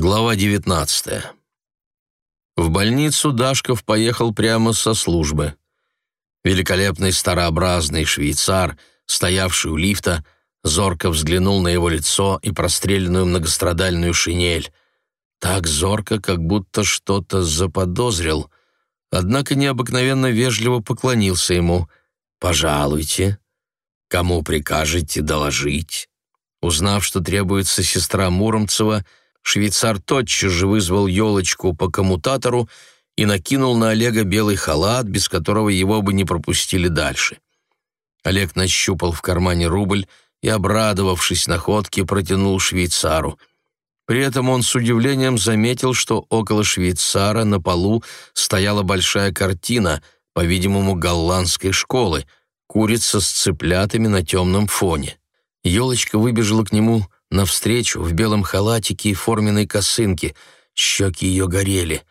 Глава 19. В больницу Дашков поехал прямо со службы. Великолепный старообразный швейцар, стоявший у лифта, зорко взглянул на его лицо и простреленную многострадальную шинель. Так зорко, как будто что-то заподозрил. Однако необыкновенно вежливо поклонился ему. «Пожалуйте. Кому прикажете доложить?» Узнав, что требуется сестра Муромцева, швейцар тотчас же вызвал елочку по коммутатору и накинул на Олега белый халат, без которого его бы не пропустили дальше. Олег нащупал в кармане рубль и, обрадовавшись находке, протянул швейцару. При этом он с удивлением заметил, что около швейцара на полу стояла большая картина, по-видимому, голландской школы, курица с цыплятами на темном фоне. Елочка выбежала к нему навстречу в белом халатике и форменной косынке. Щеки ее горели.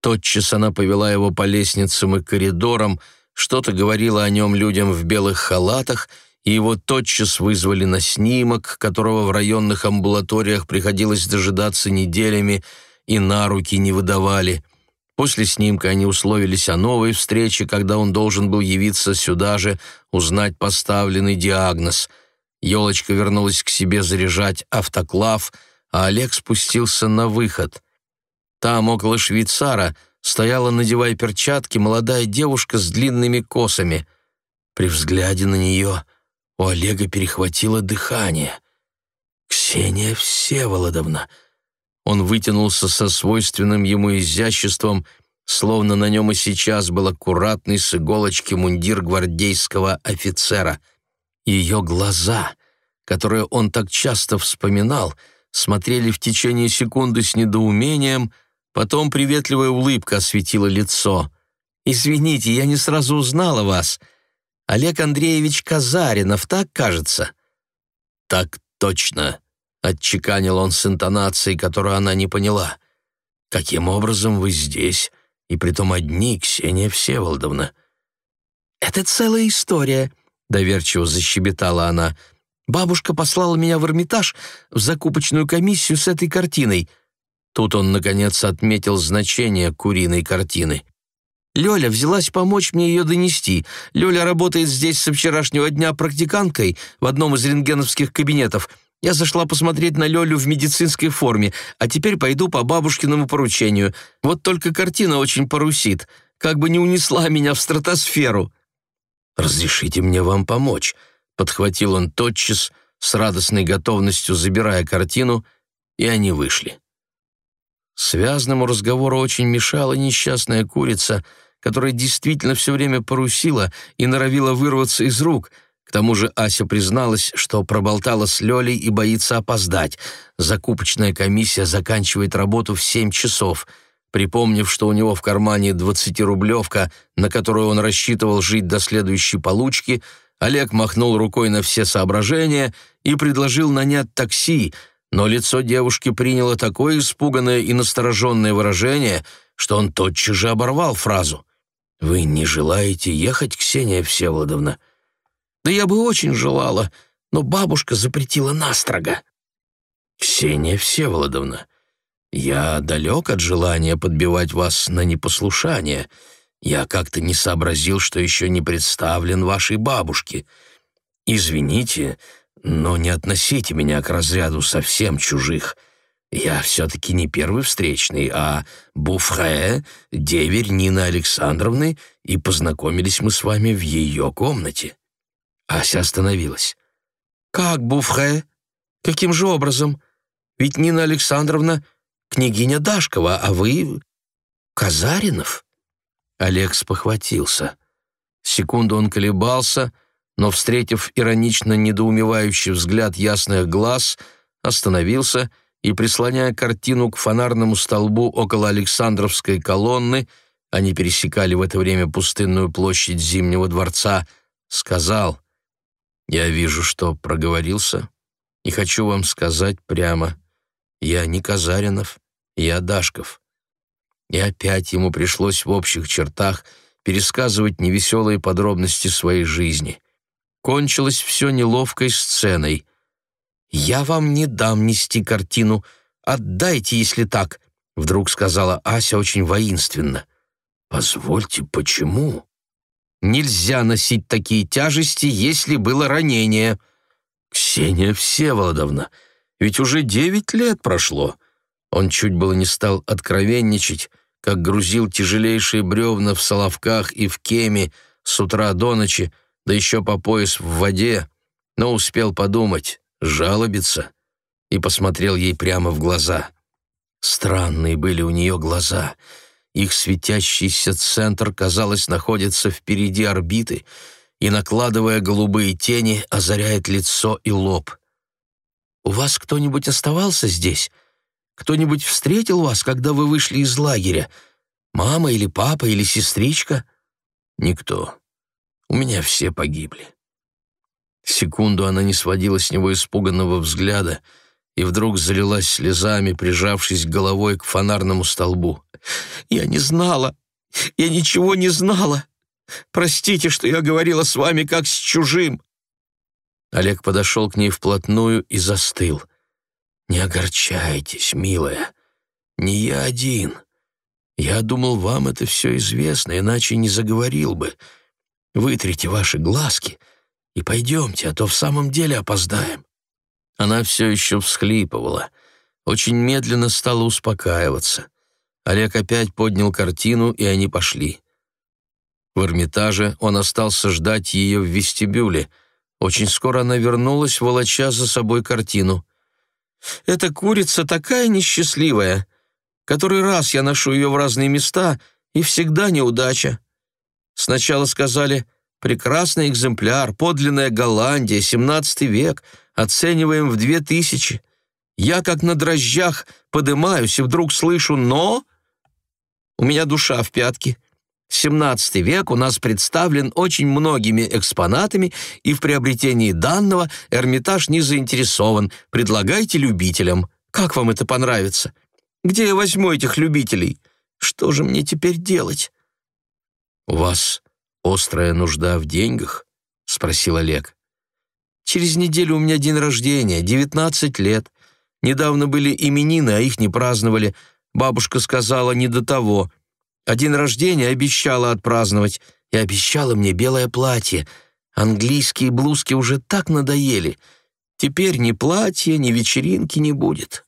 Тотчас она повела его по лестницам и коридорам, что-то говорила о нем людям в белых халатах, и его тотчас вызвали на снимок, которого в районных амбулаториях приходилось дожидаться неделями и на руки не выдавали. После снимка они условились о новой встрече, когда он должен был явиться сюда же, узнать поставленный диагноз — Елочка вернулась к себе заряжать автоклав, а Олег спустился на выход. Там, около швейцара, стояла, надевая перчатки, молодая девушка с длинными косами. При взгляде на нее у Олега перехватило дыхание. «Ксения Всеволодовна!» Он вытянулся со свойственным ему изяществом, словно на нем и сейчас был аккуратный с иголочки мундир гвардейского офицера — ее глаза, которые он так часто вспоминал, смотрели в течение секунды с недоумением, потом приветливая улыбка осветила лицо. «Извините, я не сразу узнала вас. Олег Андреевич Казаринов, так кажется?» «Так точно», — отчеканил он с интонацией, которую она не поняла. «Каким образом вы здесь, и притом одни, Ксения Всеволодовна?» «Это целая история», доверчиво защебетала она. «Бабушка послала меня в Эрмитаж в закупочную комиссию с этой картиной». Тут он, наконец, отметил значение куриной картины. Лёля взялась помочь мне ее донести. Лёля работает здесь со вчерашнего дня практиканткой в одном из рентгеновских кабинетов. Я зашла посмотреть на Лёлю в медицинской форме, а теперь пойду по бабушкиному поручению. Вот только картина очень парусит, как бы не унесла меня в стратосферу». «Разрешите мне вам помочь», — подхватил он тотчас, с радостной готовностью забирая картину, и они вышли. Связному разговору очень мешала несчастная курица, которая действительно все время порусила и норовила вырваться из рук. К тому же Ася призналась, что проболтала с Лёлей и боится опоздать. Закупочная комиссия заканчивает работу в семь часов — Припомнив, что у него в кармане двадцатирублевка, на которую он рассчитывал жить до следующей получки, Олег махнул рукой на все соображения и предложил нанять такси, но лицо девушки приняло такое испуганное и настороженное выражение, что он тотчас же оборвал фразу. «Вы не желаете ехать, Ксения Всеволодовна?» «Да я бы очень желала, но бабушка запретила настрого». «Ксения Всеволодовна, я далек от желания подбивать вас на непослушание. Я как-то не сообразил, что еще не представлен вашей бабушке. Извините, но не относите меня к разряду совсем чужих. Я все-таки не первый встречный, а Буфхае, деверь Нины Александровны, и познакомились мы с вами в ее комнате». Ася остановилась. «Как Буфхае? Каким же образом? Ведь Нина Александровна княгиня Дашкова, а вы... Казаринов?» Олег спохватился. Секунду он колебался, но, встретив иронично недоумевающий взгляд ясных глаз, остановился и, прислоняя картину к фонарному столбу около Александровской колонны, они пересекали в это время пустынную площадь Зимнего дворца, сказал, «Я вижу, что проговорился, и хочу вам сказать прямо, я не Казаринов, я Дашков. И опять ему пришлось в общих чертах пересказывать невеселые подробности своей жизни. Кончилось все неловкой сценой. «Я вам не дам нести картину», Отдайте, если так», — вдруг сказала Ася очень воинственно. «Позвольте, почему?» «Нельзя носить такие тяжести, если было ранение». «Ксения Всеволодовна, ведь уже девять лет прошло». Он чуть было не стал откровенничать, как грузил тяжелейшие бревна в соловках и в кеме с утра до ночи, да еще по пояс в воде, но успел подумать, жалобиться, и посмотрел ей прямо в глаза. Странные были у нее глаза. Их светящийся центр, казалось, находится впереди орбиты и, накладывая голубые тени, озаряет лицо и лоб. «У вас кто-нибудь оставался здесь? Кто-нибудь встретил вас, когда вы вышли из лагеря? Мама или папа или сестричка?» «Никто. У меня все погибли». Секунду она не сводила с него испуганного взгляда — и вдруг залилась слезами, прижавшись головой к фонарному столбу. «Я не знала! Я ничего не знала! Простите, что я говорила с вами как с чужим!» Олег подошел к ней вплотную и застыл. «Не огорчайтесь, милая, не я один. Я думал, вам это все известно, иначе не заговорил бы. Вытрите ваши глазки и пойдемте, а то в самом деле опоздаем. Она все еще всхлипывала. Очень медленно стала успокаиваться. Олег опять поднял картину, и они пошли. В Эрмитаже он остался ждать ее в вестибюле. Очень скоро она вернулась, волоча за собой картину. «Эта курица такая несчастливая. Который раз я ношу ее в разные места, и всегда неудача. Сначала сказали «прекрасный экземпляр, подлинная Голландия, 17 век», оцениваем в две тысячи. Я как на дрожжах подымаюсь и вдруг слышу «но». У меня душа в пятке. XVII век у нас представлен очень многими экспонатами, и в приобретении данного Эрмитаж не заинтересован. Предлагайте любителям. Как вам это понравится? Где я возьму этих любителей? Что же мне теперь делать?» «У вас острая нужда в деньгах?» — спросил Олег. Через неделю у меня день рождения, 19 лет. Недавно были именины, а их не праздновали. Бабушка сказала не до того. А день рождения обещала отпраздновать. И обещала мне белое платье. Английские блузки уже так надоели. Теперь ни платья, ни вечеринки не будет.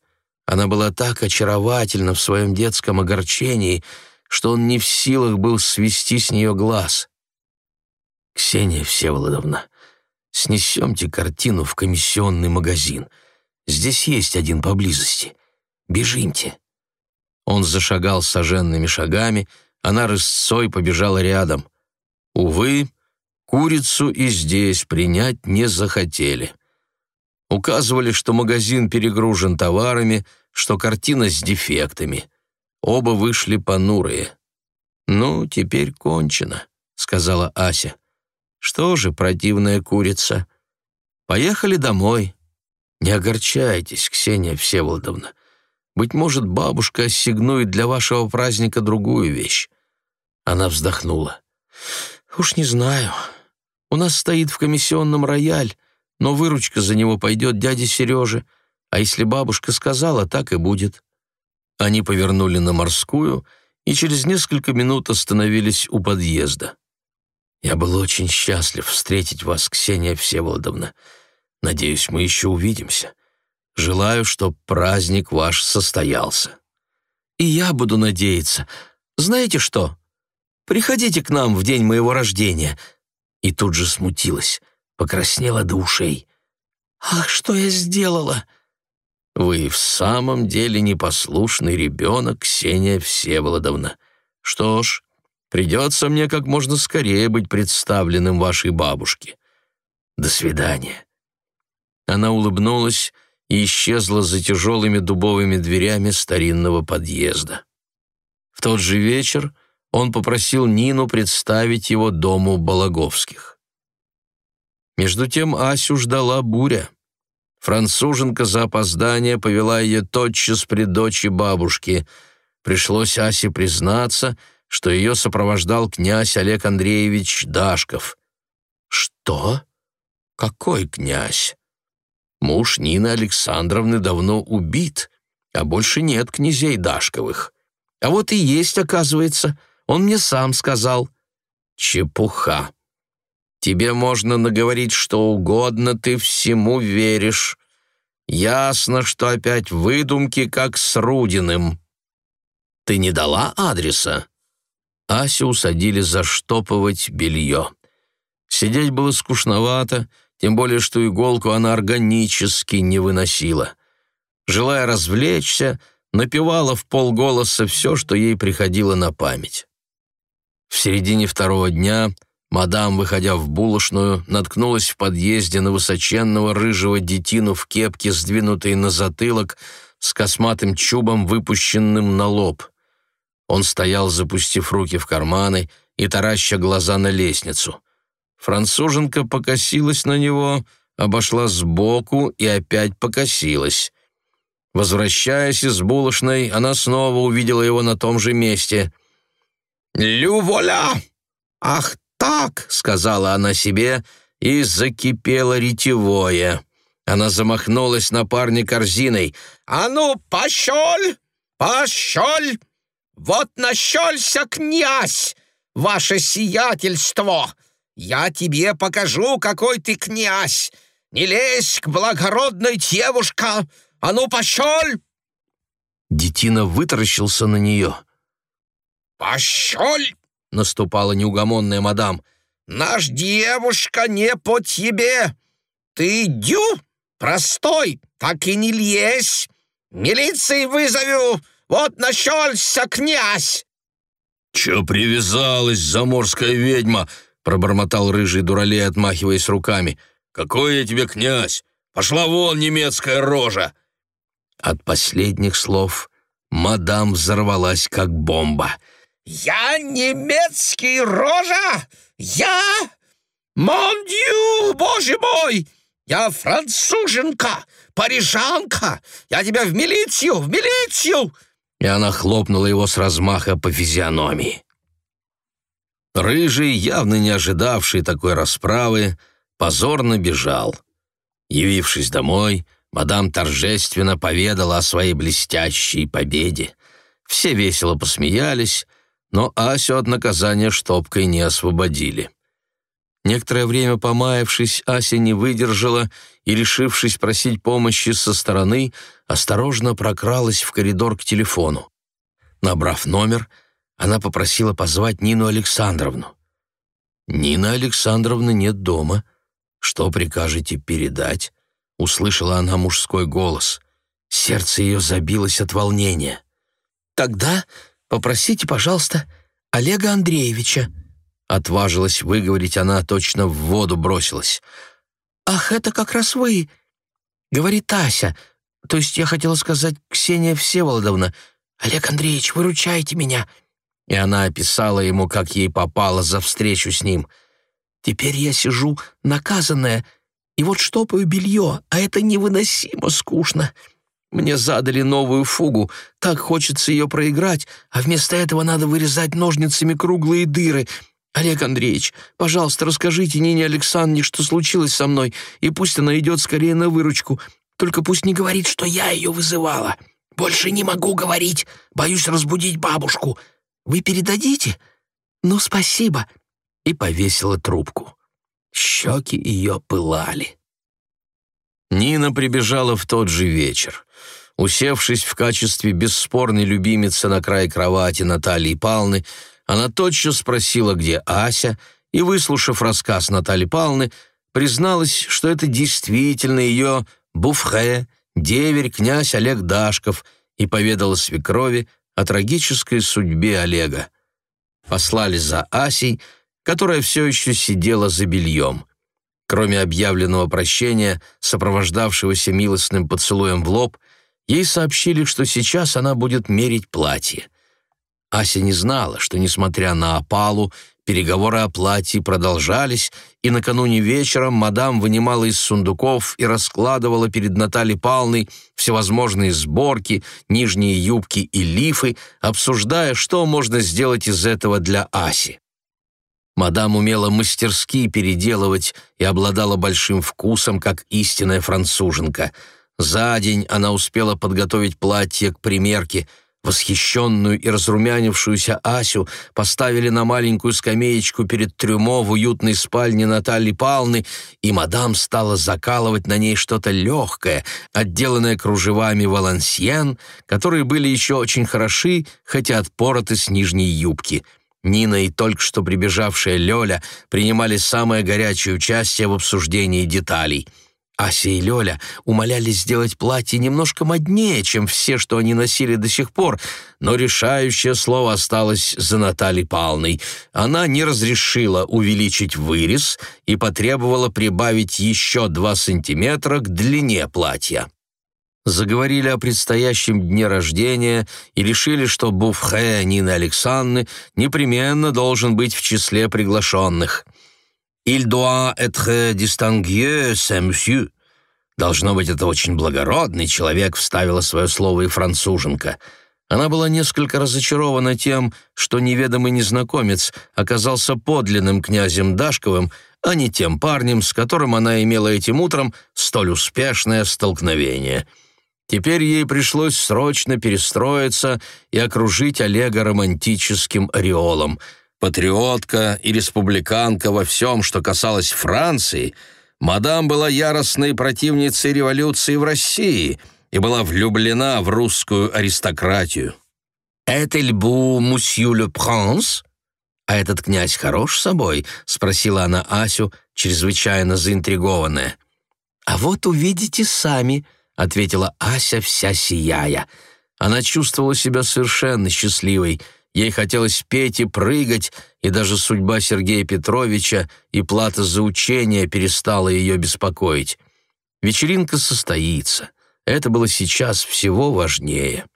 Она была так очаровательна в своем детском огорчении, что он не в силах был свести с нее глаз. «Ксения Всеволодовна, Снесемте картину в комиссионный магазин. Здесь есть один поблизости. Бежимте». Он зашагал соженными шагами, она рысцой побежала рядом. Увы, курицу и здесь принять не захотели. Указывали, что магазин перегружен товарами, что картина с дефектами. Оба вышли понурые. «Ну, теперь кончено», — сказала Ася. Что же, противная курица, поехали домой. Не огорчайтесь, Ксения Всеволодовна. Быть может, бабушка ассигнует для вашего праздника другую вещь. Она вздохнула. Уж не знаю. У нас стоит в комиссионном рояль, но выручка за него пойдет дяде Сереже, а если бабушка сказала, так и будет. Они повернули на морскую и через несколько минут остановились у подъезда. Я был очень счастлив встретить вас, Ксения Всеволодовна. Надеюсь, мы еще увидимся. Желаю, чтоб праздник ваш состоялся. И я буду надеяться. Знаете что? Приходите к нам в день моего рождения. И тут же смутилась, покраснела до ушей. Ах, что я сделала? Вы в самом деле непослушный ребенок, Ксения Всеволодовна. Что ж, Придется мне как можно скорее быть представленным вашей бабушке. До свидания». Она улыбнулась и исчезла за тяжелыми дубовыми дверями старинного подъезда. В тот же вечер он попросил Нину представить его дому Балаговских. Между тем Асю ждала буря. Француженка за опоздание повела ее тотчас при дочи бабушки. Пришлось Асе признаться — что ее сопровождал князь Олег Андреевич Дашков. «Что? Какой князь?» «Муж Нины Александровны давно убит, а больше нет князей Дашковых. А вот и есть, оказывается, он мне сам сказал. Чепуха. Тебе можно наговорить что угодно, ты всему веришь. Ясно, что опять выдумки, как с Рудиным. Ты не дала адреса? Асю усадили заштопывать белье. Сидеть было скучновато, тем более что иголку она органически не выносила. Желая развлечься, напевала в полголоса все, что ей приходило на память. В середине второго дня мадам, выходя в булочную, наткнулась в подъезде на высоченного рыжего детину в кепке, сдвинутой на затылок, с косматым чубом, выпущенным на лоб. Он стоял, запустив руки в карманы и тараща глаза на лестницу. Француженка покосилась на него, обошла сбоку и опять покосилась. Возвращаясь из булочной, она снова увидела его на том же месте. «Люволя! Ах так!» — сказала она себе, и закипело ретевое. Она замахнулась на парня корзиной. «А ну, пощоль! Пощоль! Вот нащелься, князь! Ваше сиятельство! Я тебе покажу, какой ты князь! Не лезь к благородной девушке! А ну, пощоль!» Детина вытаращился на нее. «Пощоль!» — наступала неугомонная мадам. «Наш девушка не по тебе! Ты дю, простой, так и не лезь! Милиции вызову! Вот нащелся князь!» «Чё привязалась, заморская ведьма?» — пробормотал рыжий дуралей, отмахиваясь руками. «Какой я тебе князь? Пошла вон, немецкая рожа!» От последних слов мадам взорвалась, как бомба. «Я немецкий рожа! Я... Мондю, боже мой! Я француженка, парижанка! Я тебя в милицию, в милицию!» И она хлопнула его с размаха по физиономии. Рыжий, явно не ожидавший такой расправы, позорно бежал. Явившись домой, Мадам торжественно поведала о своей блестящей победе. Все весело посмеялись, но Асю от наказания штопкой не освободили. Некоторое время помаявшись, Ася не выдержала и, решившись просить помощи со стороны, осторожно прокралась в коридор к телефону. Набрав номер, она попросила позвать Нину Александровну. «Нина Александровна нет дома. Что прикажете передать?» услышала она мужской голос. Сердце ее забилось от волнения. «Тогда попросите, пожалуйста, Олега Андреевича», отважилась выговорить она, точно в воду бросилась. «Ах, это как раз вы!» Говорит Ася, то есть я хотела сказать Ксения Всеволодовна. «Олег Андреевич, выручайте меня!» И она описала ему, как ей попало за встречу с ним. «Теперь я сижу наказанная и вот штопаю белье, а это невыносимо скучно. Мне задали новую фугу, так хочется ее проиграть, а вместо этого надо вырезать ножницами круглые дыры. Олег Андреевич, пожалуйста, расскажите Нине Александровне, что случилось со мной, и пусть она идет скорее на выручку. Только пусть не говорит, что я ее вызывала. Больше не могу говорить, боюсь разбудить бабушку. Вы передадите? Ну, спасибо». И повесила трубку. Щеки ее пылали. Нина прибежала в тот же вечер. Усевшись в качестве бесспорной любимицы на край кровати Натальи Павловны, она тотчас спросила, где Ася, и, выслушав рассказ Натальи Павловны, призналась, что это действительно ее буфре, деверь князь Олег Дашков, и поведала свекрови о трагической судьбе Олега. Послали за Асей, которая все еще сидела за бельем. Кроме объявленного прощения, сопровождавшегося милостным поцелуем в лоб, ей сообщили, что сейчас она будет мерить платье. Ася не знала, что, несмотря на опалу, переговоры о платье продолжались, и накануне вечером мадам вынимала из сундуков и раскладывала перед Натальей Павловной всевозможные сборки, нижние юбки и лифы, обсуждая, что можно сделать из этого для Аси. Мадам умела мастерски переделывать и обладала большим вкусом, как истинная француженка. За день она успела подготовить платье к примерке — Восхищенную и разрумянившуюся Асю поставили на маленькую скамеечку перед трюмо в уютной спальне Натальи Палны, и мадам стала закалывать на ней что-то легкое, отделанное кружевами валансьен, которые были еще очень хороши, хотя отпороты с нижней юбки. Нина и только что прибежавшая Лёля принимали самое горячее участие в обсуждении деталей — Ася и Лёля умоляли сделать платье немножко моднее, чем все, что они носили до сих пор, но решающее слово осталось за Натальей Павловной. Она не разрешила увеличить вырез и потребовала прибавить еще два сантиметра к длине платья. Заговорили о предстоящем дне рождения и решили, что буфхе Нины Александры непременно должен быть в числе приглашенных — «Il doit être distingué, monsieur». «Должно быть, это очень благородный человек», — вставила свое слово и француженка. Она была несколько разочарована тем, что неведомый незнакомец оказался подлинным князем Дашковым, а не тем парнем, с которым она имела этим утром столь успешное столкновение. Теперь ей пришлось срочно перестроиться и окружить Олега романтическим ореолом — Патриотка и республиканка во всем, что касалось Франции, мадам была яростной противницей революции в России и была влюблена в русскую аристократию. «Это льбу мусью ле пранс?» «А этот князь хорош собой?» — спросила она Асю, чрезвычайно заинтригованная. «А вот увидите сами», — ответила Ася, вся сияя. Она чувствовала себя совершенно счастливой — Ей хотелось петь и прыгать, и даже судьба Сергея Петровича и плата за учение перестала ее беспокоить. Вечеринка состоится. Это было сейчас всего важнее.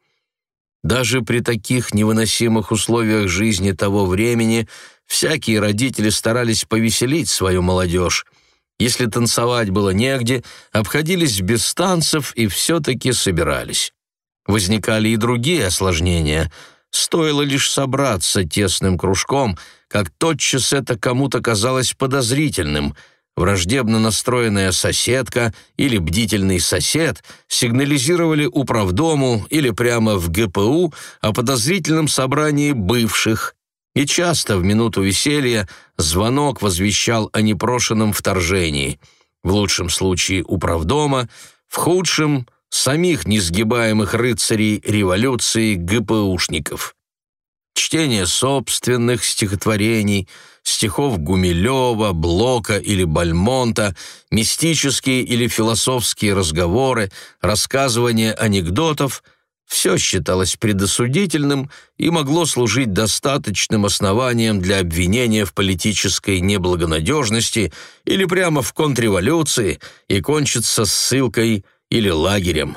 Даже при таких невыносимых условиях жизни того времени всякие родители старались повеселить свою молодежь. Если танцевать было негде, обходились без танцев и все-таки собирались. Возникали и другие осложнения — Стоило лишь собраться тесным кружком, как тотчас это кому-то казалось подозрительным. Враждебно настроенная соседка или бдительный сосед сигнализировали управдому или прямо в ГПУ о подозрительном собрании бывших, и часто в минуту веселья звонок возвещал о непрошенном вторжении. В лучшем случае управдома, в худшем самих несгибаемых рыцарей революции ГПУшников. Чтение собственных стихотворений, стихов Гумилева, Блока или Бальмонта, мистические или философские разговоры, рассказывание анекдотов — все считалось предосудительным и могло служить достаточным основанием для обвинения в политической неблагонадежности или прямо в контрреволюции и кончиться ссылкой – или лагерем.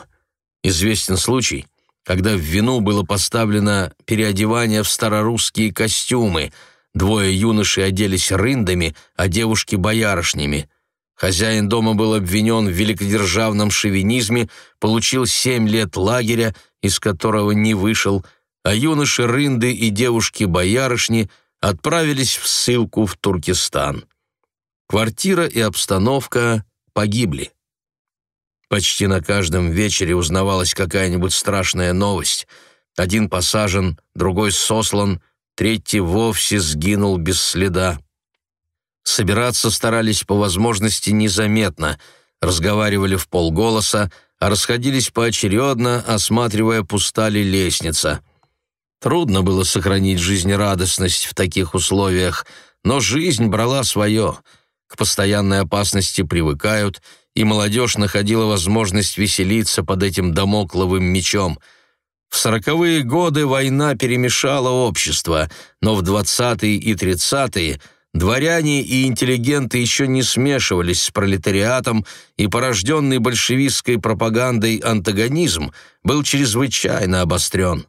Известен случай, когда в вину было поставлено переодевание в старорусские костюмы. Двое юношей оделись рындами, а девушки — боярышнями. Хозяин дома был обвинен в великодержавном шовинизме, получил семь лет лагеря, из которого не вышел, а юноши рынды и девушки-боярышни отправились в ссылку в Туркестан. Квартира и обстановка погибли. Почти на каждом вечере узнавалась какая-нибудь страшная новость. Один посажен, другой сослан, третий вовсе сгинул без следа. Собираться старались по возможности незаметно, разговаривали в полголоса, а расходились поочередно, осматривая, пуста ли лестница. Трудно было сохранить жизнерадостность в таких условиях, но жизнь брала свое. К постоянной опасности привыкают — и молодежь находила возможность веселиться под этим домокловым мечом. В сороковые годы война перемешала общество, но в двадцатые и тридцатые дворяне и интеллигенты еще не смешивались с пролетариатом, и порожденный большевистской пропагандой антагонизм был чрезвычайно обострен.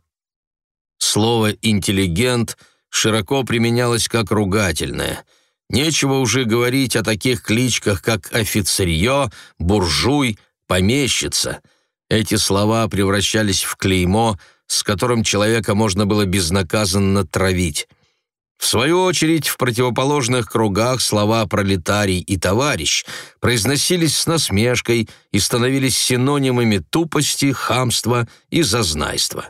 Слово «интеллигент» широко применялось как ругательное – Нечего уже говорить о таких кличках, как офицерье, буржуй, помещица. Эти слова превращались в клеймо, с которым человека можно было безнаказанно травить. В свою очередь, в противоположных кругах слова «пролетарий» и «товарищ» произносились с насмешкой и становились синонимами тупости, хамства и зазнайства.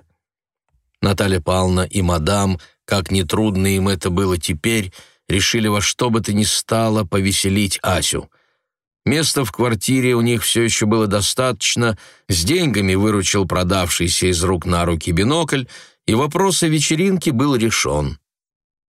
Наталья Павловна и мадам, как нетрудно им это было теперь, решили во что бы то ни стало повеселить Асю. Места в квартире у них все еще было достаточно, с деньгами выручил продавшийся из рук на руки бинокль, и вопрос о вечеринке был решен.